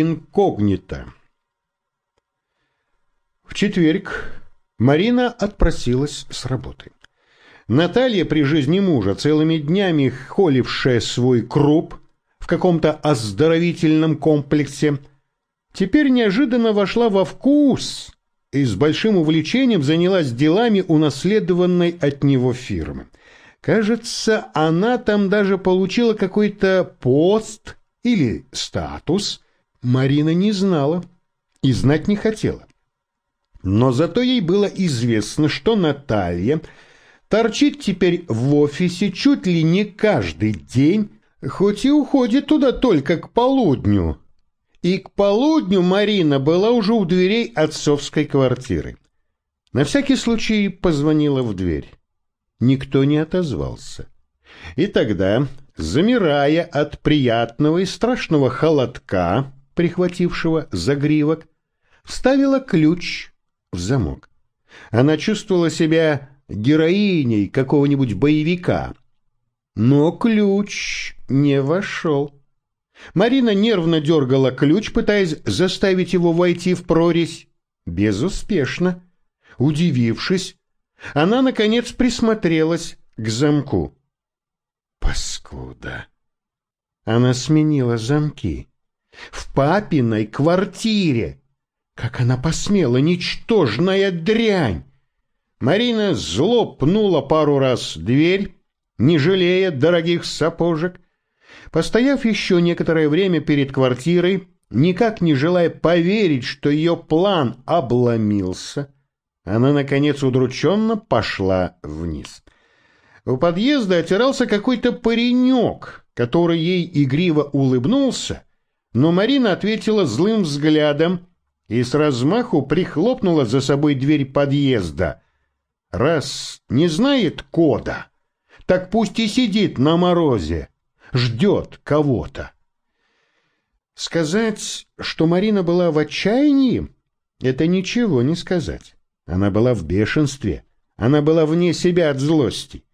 Инкогнито. В четверг Марина отпросилась с работы. Наталья при жизни мужа, целыми днями холившая свой круп в каком-то оздоровительном комплексе, теперь неожиданно вошла во вкус и с большим увлечением занялась делами унаследованной от него фирмы. Кажется, она там даже получила какой-то пост или статус, Марина не знала и знать не хотела. Но зато ей было известно, что Наталья торчит теперь в офисе чуть ли не каждый день, хоть и уходит туда только к полудню. И к полудню Марина была уже у дверей отцовской квартиры. На всякий случай позвонила в дверь. Никто не отозвался. И тогда, замирая от приятного и страшного холодка, прихватившего загривок, вставила ключ в замок. Она чувствовала себя героиней какого-нибудь боевика. Но ключ не вошел. Марина нервно дергала ключ, пытаясь заставить его войти в прорезь. Безуспешно. Удивившись, она, наконец, присмотрелась к замку. Паскуда! Она сменила замки. В папиной квартире! Как она посмела, ничтожная дрянь! Марина зло пнула пару раз дверь, не жалея дорогих сапожек. Постояв еще некоторое время перед квартирой, никак не желая поверить, что ее план обломился, она, наконец, удрученно пошла вниз. У подъезда отирался какой-то паренек, который ей игриво улыбнулся, но Марина ответила злым взглядом и с размаху прихлопнула за собой дверь подъезда. Раз не знает кода, так пусть и сидит на морозе, ждет кого-то. Сказать, что Марина была в отчаянии, это ничего не сказать. Она была в бешенстве, она была вне себя от злости.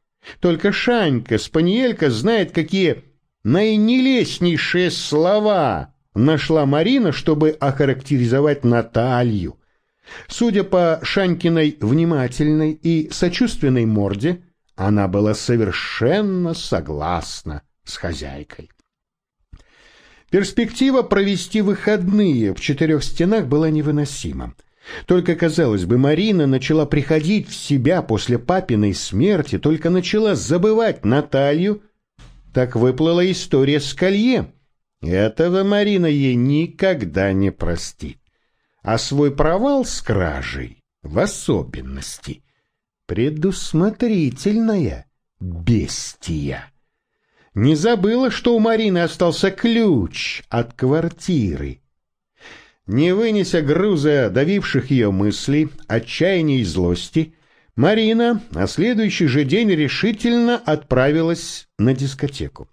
Только Шанька, Спаниелька знает, какие наинелестнейшие слова нашла Марина, чтобы охарактеризовать Наталью. Судя по Шанькиной внимательной и сочувственной морде, она была совершенно согласна с хозяйкой. Перспектива провести выходные в четырех стенах была невыносима. Только, казалось бы, Марина начала приходить в себя после папиной смерти, только начала забывать Наталью, так выплыла история с колье. Этого Марина ей никогда не простит. А свой провал с кражей в особенности предусмотрительная бестия. Не забыла, что у Марины остался ключ от квартиры. Не вынеся груза давивших ее мыслей, отчаяния и злости, Марина на следующий же день решительно отправилась на дискотеку.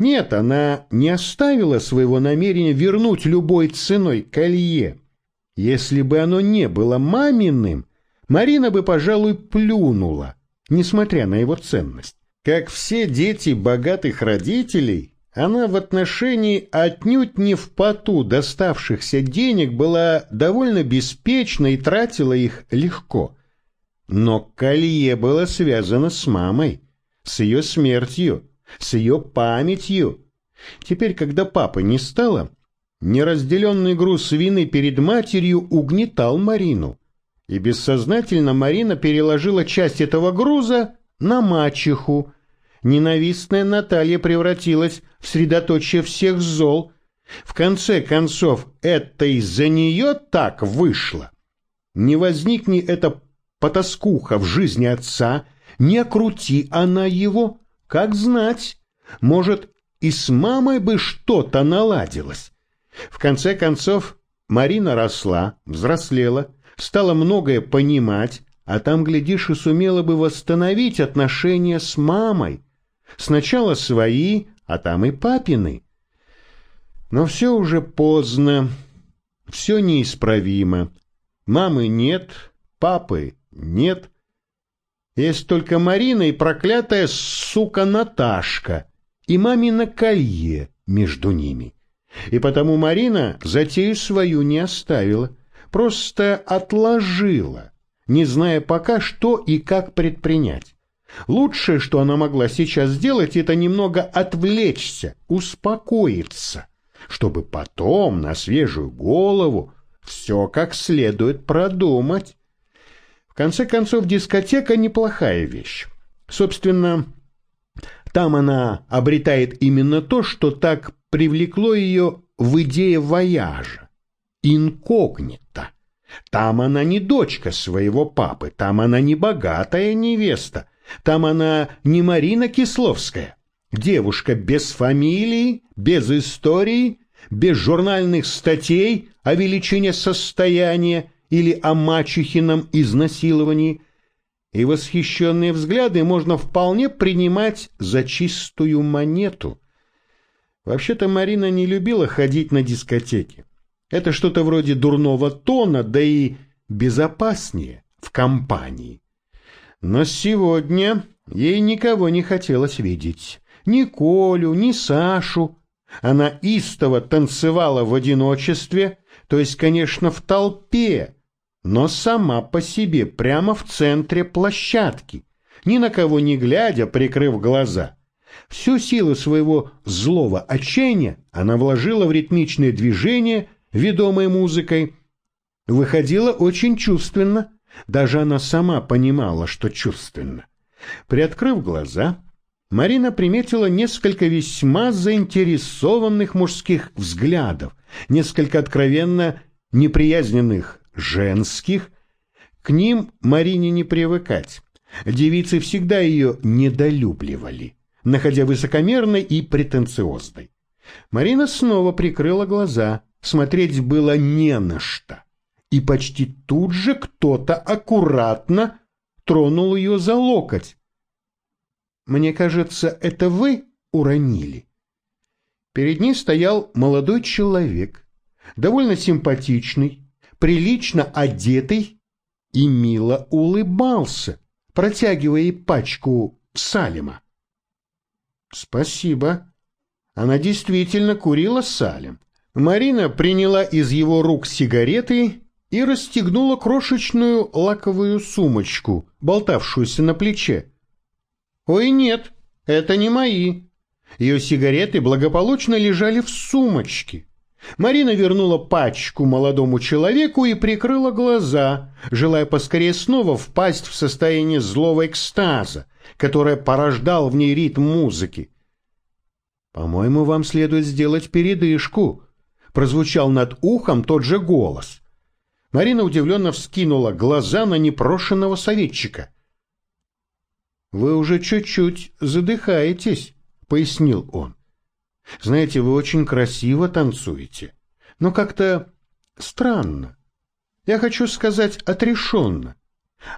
Нет, она не оставила своего намерения вернуть любой ценой колье. Если бы оно не было маминым, Марина бы, пожалуй, плюнула, несмотря на его ценность. Как все дети богатых родителей, она в отношении отнюдь не в поту доставшихся денег была довольно беспечна и тратила их легко. Но колье было связано с мамой, с ее смертью, с ее памятью. Теперь, когда папы не стало, неразделенный груз вины перед матерью угнетал Марину. И бессознательно Марина переложила часть этого груза на мачеху, ненавистная Наталья превратилась в средоточие всех зол. В конце концов, это из-за нее так вышло. Не возникни эта потаскуха в жизни отца, не окрути она его, как знать, может, и с мамой бы что-то наладилось. В конце концов, Марина росла, взрослела, стала многое понимать, а там, глядишь, и сумела бы восстановить отношения с мамой, Сначала свои, а там и папины. Но все уже поздно, все неисправимо. Мамы нет, папы нет. Есть только Марина и проклятая сука Наташка, и мамина колье между ними. И потому Марина затею свою не оставила, просто отложила, не зная пока, что и как предпринять. Лучшее, что она могла сейчас сделать, это немного отвлечься, успокоиться, чтобы потом на свежую голову все как следует продумать. В конце концов, дискотека неплохая вещь. Собственно, там она обретает именно то, что так привлекло ее в идее вояжа – инкогнито. Там она не дочка своего папы, там она не богатая невеста, там она не Марина Кисловская, девушка без фамилии, без истории, без журнальных статей о величине состояния или о мачехином изнасиловании, и восхищенные взгляды можно вполне принимать за чистую монету. Вообще-то Марина не любила ходить на дискотеки. Это что-то вроде дурного тона, да и безопаснее в компании. Но сегодня ей никого не хотелось видеть. Ни Колю, ни Сашу. Она истово танцевала в одиночестве, то есть, конечно, в толпе, но сама по себе, прямо в центре площадки, ни на кого не глядя, прикрыв глаза. Всю силу своего злого отчаяния она вложила в ритмичное движение, ведомое музыкой. Выходила очень чувственно, даже она сама понимала, что чувственно. Приоткрыв глаза, Марина приметила несколько весьма заинтересованных мужских взглядов, несколько откровенно неприязненных женских. К ним Марине не привыкать. Девицы всегда ее недолюбливали, находя высокомерной и претенциозной. Марина снова прикрыла глаза, смотреть было не на что и почти тут же кто-то аккуратно тронул ее за локоть. «Мне кажется, это вы уронили». Перед ней стоял молодой человек, довольно симпатичный, прилично одетый и мило улыбался, протягивая ей пачку салима. «Спасибо». Она действительно курила салим. Марина приняла из его рук сигареты и расстегнула крошечную лаковую сумочку, болтавшуюся на плече. «Ой, нет, это не мои». Ее сигареты благополучно лежали в сумочке. Марина вернула пачку молодому человеку и прикрыла глаза, желая поскорее снова впасть в состояние злого экстаза, которое порождал в ней ритм музыки. «По-моему, вам следует сделать передышку», — прозвучал над ухом тот же голос. Марина удивленно вскинула глаза на непрошенного советчика. «Вы уже чуть-чуть задыхаетесь», — пояснил он. «Знаете, вы очень красиво танцуете, но как-то странно. Я хочу сказать отрешенно.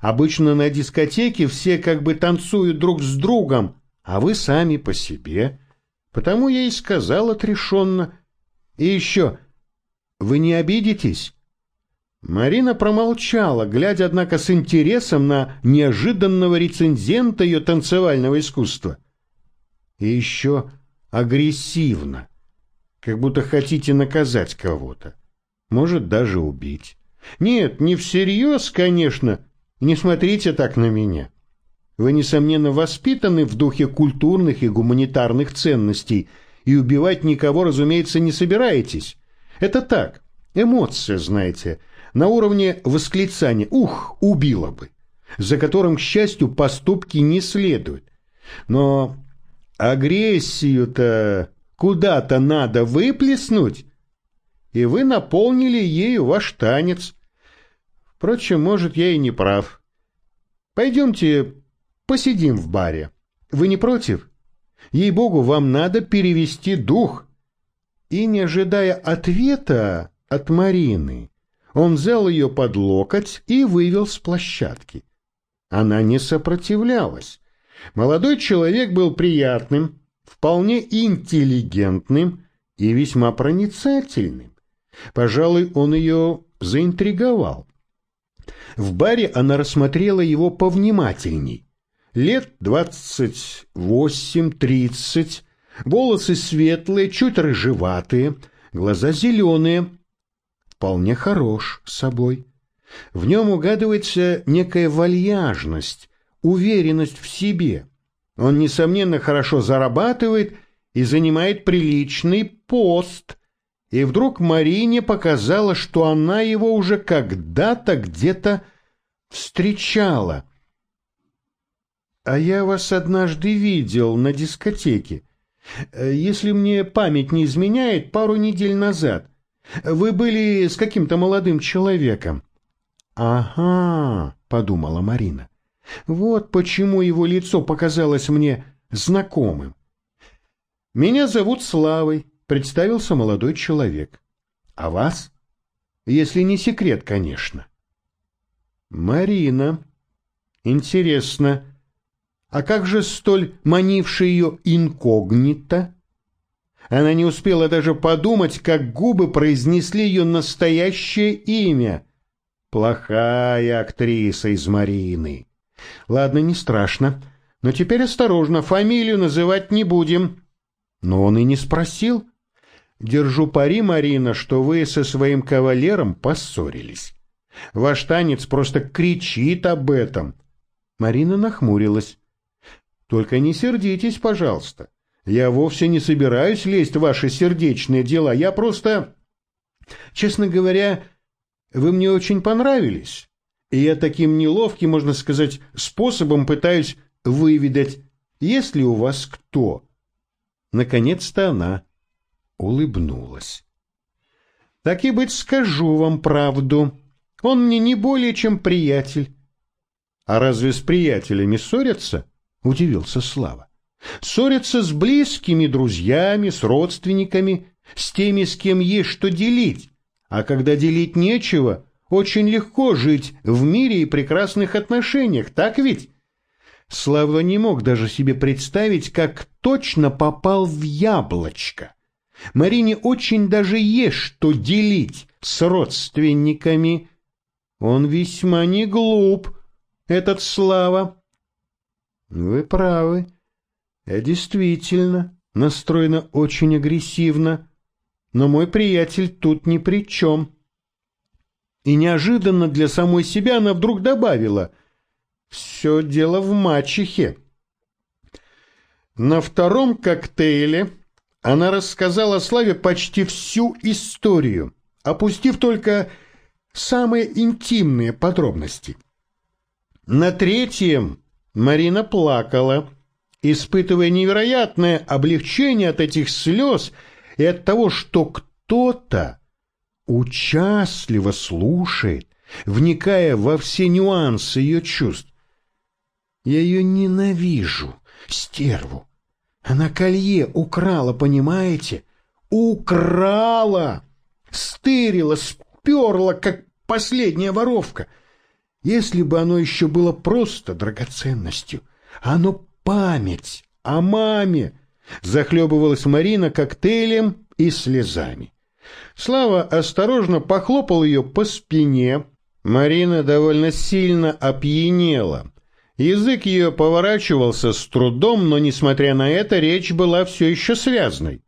Обычно на дискотеке все как бы танцуют друг с другом, а вы сами по себе. Потому я и сказал отрешенно. И еще, вы не обидитесь?» Марина промолчала, глядя, однако, с интересом на неожиданного рецензента ее танцевального искусства. И еще агрессивно, как будто хотите наказать кого-то, может, даже убить. Нет, не всерьез, конечно, не смотрите так на меня. Вы, несомненно, воспитаны в духе культурных и гуманитарных ценностей, и убивать никого, разумеется, не собираетесь. Это так, эмоция, знаете, — на уровне восклицания «Ух, убило бы!», за которым, к счастью, поступки не следуют. Но агрессию-то куда-то надо выплеснуть, и вы наполнили ею ваш танец. Впрочем, может, я и не прав. Пойдемте посидим в баре. Вы не против? Ей-богу, вам надо перевести дух. И, не ожидая ответа от Марины, он взял ее под локоть и вывел с площадки. Она не сопротивлялась. Молодой человек был приятным, вполне интеллигентным и весьма проницательным. Пожалуй, он ее заинтриговал. В баре она рассмотрела его повнимательней. Лет двадцать восемь-тридцать, волосы светлые, чуть рыжеватые, глаза зеленые, вполне хорош собой. В нем угадывается некая вальяжность, уверенность в себе. Он, несомненно, хорошо зарабатывает и занимает приличный пост. И вдруг Марине показалось, что она его уже когда-то где-то встречала. «А я вас однажды видел на дискотеке. Если мне память не изменяет, пару недель назад. Вы были с каким-то молодым человеком». «Ага», — подумала Марина. «Вот почему его лицо показалось мне знакомым». «Меня зовут Славой», — представился молодой человек. «А вас?» «Если не секрет, конечно». «Марина. Интересно, а как же столь манивший ее инкогнито?» Она не успела даже подумать, как губы произнесли ее настоящее имя — Плохая актриса из Марины. Ладно, не страшно. Но теперь осторожно, фамилию называть не будем. Но он и не спросил. Держу пари, Марина, что вы со своим кавалером поссорились. Ваш танец просто кричит об этом. Марина нахмурилась. Только не сердитесь, пожалуйста. Я вовсе не собираюсь лезть в ваши сердечные дела. Я просто... Честно говоря, вы мне очень понравились, и я таким неловким, можно сказать, способом пытаюсь выведать, есть ли у вас кто. Наконец-то она улыбнулась. Так и быть, скажу вам правду. Он мне не более чем приятель. А разве с приятелями ссорятся? Удивился Слава. Ссорятся с близкими друзьями, с родственниками, с теми, с кем есть что делить. А когда делить нечего, очень легко жить в мире и прекрасных отношениях, так ведь? Слава не мог даже себе представить, как точно попал в яблочко. Марине очень даже есть что делить с родственниками. Он весьма не глуп, этот Слава. Вы правы. Я действительно настроена очень агрессивно но мой приятель тут ни при чем. И неожиданно для самой себя она вдруг добавила «Все дело в мачехе». На втором коктейле она рассказала Славе почти всю историю, опустив только самые интимные подробности. На третьем Марина плакала, испытывая невероятное облегчение от этих слез – и от того, что кто-то участливо слушает, вникая во все нюансы ее чувств. Я ее ненавижу, стерву. Она колье украла, понимаете? Украла! Стырила, сперла, как последняя воровка. Если бы оно еще было просто драгоценностью, оно память о маме, Захлебывалась Марина коктейлем и слезами. Слава осторожно похлопал ее по спине. Марина довольно сильно опьянела. Язык ее поворачивался с трудом, но, несмотря на это, речь была все еще связной.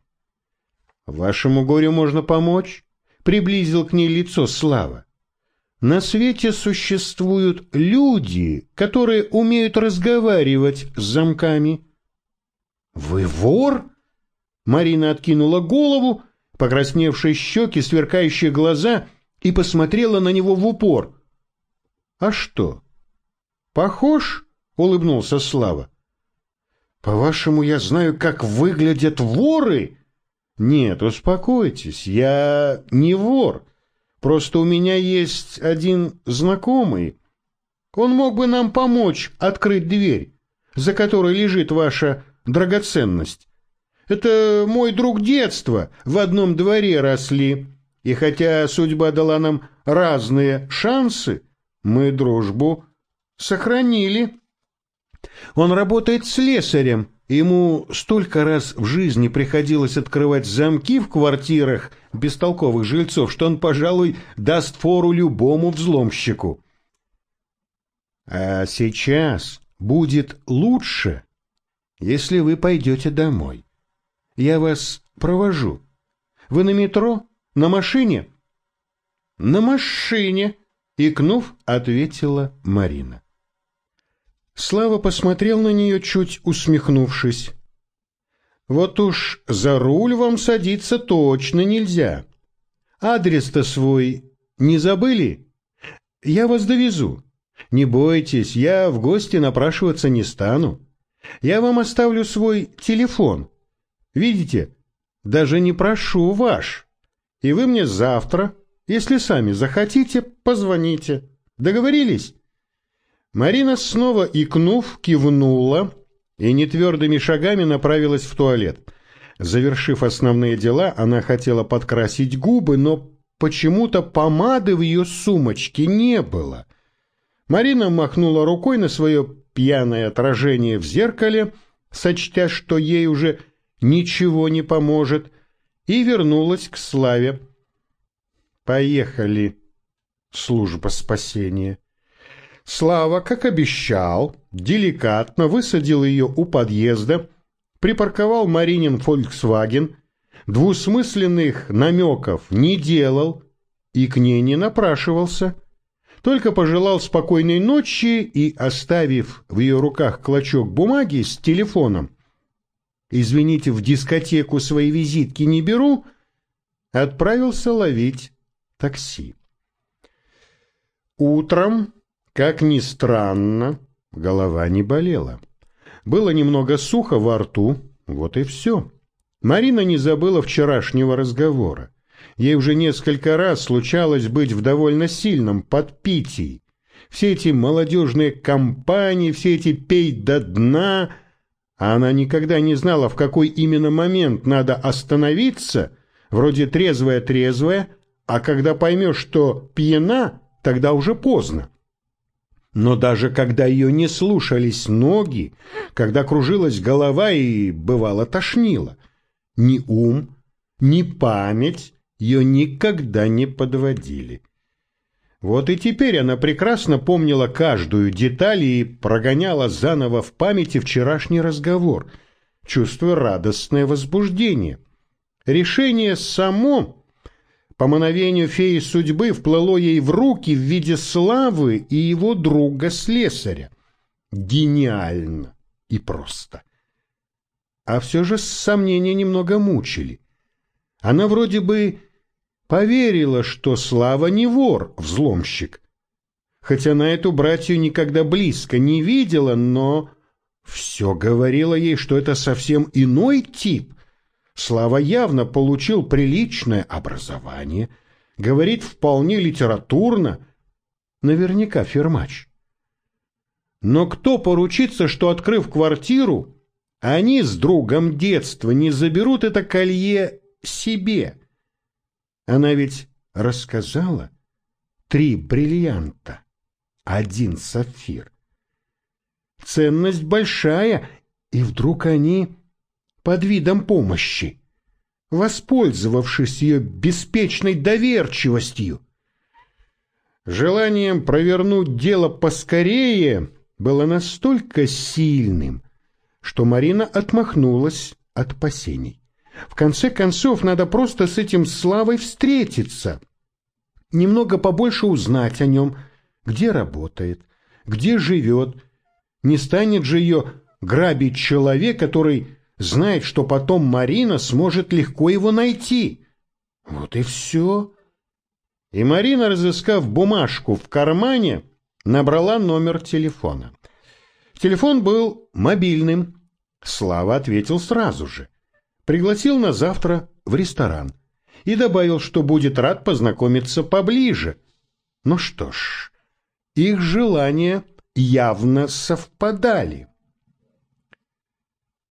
«Вашему горю можно помочь?» — приблизил к ней лицо Слава. «На свете существуют люди, которые умеют разговаривать с замками». «Вы вор?» Марина откинула голову, покрасневшие щеки, сверкающие глаза и посмотрела на него в упор. «А что?» «Похож?» — улыбнулся Слава. «По-вашему, я знаю, как выглядят воры?» «Нет, успокойтесь, я не вор. Просто у меня есть один знакомый. Он мог бы нам помочь открыть дверь, за которой лежит ваша драгоценность. Это мой друг детства, в одном дворе росли. И хотя судьба дала нам разные шансы, мы дружбу сохранили. Он работает слесарем. Ему столько раз в жизни приходилось открывать замки в квартирах бестолковых жильцов, что он, пожалуй, даст фору любому взломщику. А сейчас будет лучше, если вы пойдете домой. Я вас провожу. Вы на метро? На машине?» «На машине», — икнув, ответила Марина. Слава посмотрел на нее, чуть усмехнувшись. «Вот уж за руль вам садиться точно нельзя. Адрес-то свой не забыли? Я вас довезу. Не бойтесь, я в гости напрашиваться не стану. Я вам оставлю свой телефон. Видите, даже не прошу ваш. И вы мне завтра, если сами захотите, позвоните. Договорились?» Марина снова икнув, кивнула и нетвердыми шагами направилась в туалет. Завершив основные дела, она хотела подкрасить губы, но почему-то помады в ее сумочке не было. Марина махнула рукой на свое пьяное отражение в зеркале, сочтя, что ей уже ничего не поможет, и вернулась к Славе. «Поехали, служба спасения». Слава, как обещал, деликатно высадил ее у подъезда, припарковал Маринин «Фольксваген», двусмысленных намеков не делал и к ней не напрашивался, только пожелал спокойной ночи и, оставив в ее руках клочок бумаги с телефоном, «Извините, в дискотеку свои визитки не беру», отправился ловить такси. Утром как ни странно, голова не болела. Было немного сухо во рту, вот и все. Марина не забыла вчерашнего разговора. Ей уже несколько раз случалось быть в довольно сильном подпитии. Все эти молодежные компании, все эти пей до дна, а она никогда не знала, в какой именно момент надо остановиться, вроде трезвая-трезвая, а когда поймешь, что пьяна, тогда уже поздно. Но даже когда ее не слушались ноги, когда кружилась голова и бывало тошнило, ни ум, ни память ее никогда не подводили. Вот и теперь она прекрасно помнила каждую деталь и прогоняла заново в памяти вчерашний разговор, чувствуя радостное возбуждение. Решение само по мановению феи судьбы вплыло ей в руки в виде славы и его друга-слесаря. Гениально и просто. А все же сомнения немного мучили. Она вроде бы поверила, что Слава не вор, взломщик. Хотя на эту братью никогда близко не видела, но все говорило ей, что это совсем иной тип, Слава явно получил приличное образование, говорит вполне литературно, наверняка фермач. Но кто поручится, что, открыв квартиру, они с другом детства не заберут это колье себе? Она ведь рассказала три бриллианта, один сапфир. Ценность большая, и вдруг они под видом помощи, воспользовавшись ее беспечной доверчивостью. Желанием провернуть дело поскорее было настолько сильным, что Марина отмахнулась от опасений. В конце концов, надо просто с этим Славой встретиться, немного побольше узнать о нем, где работает, где живет. Не станет же ее грабить человек, который знает, что потом Марина сможет легко его найти. Вот и все. И Марина, разыскав бумажку в кармане, набрала номер телефона. Телефон был мобильным. Слава ответил сразу же. Пригласил на завтра в ресторан и добавил, что будет рад познакомиться поближе. Ну что ж, их желания явно совпадали.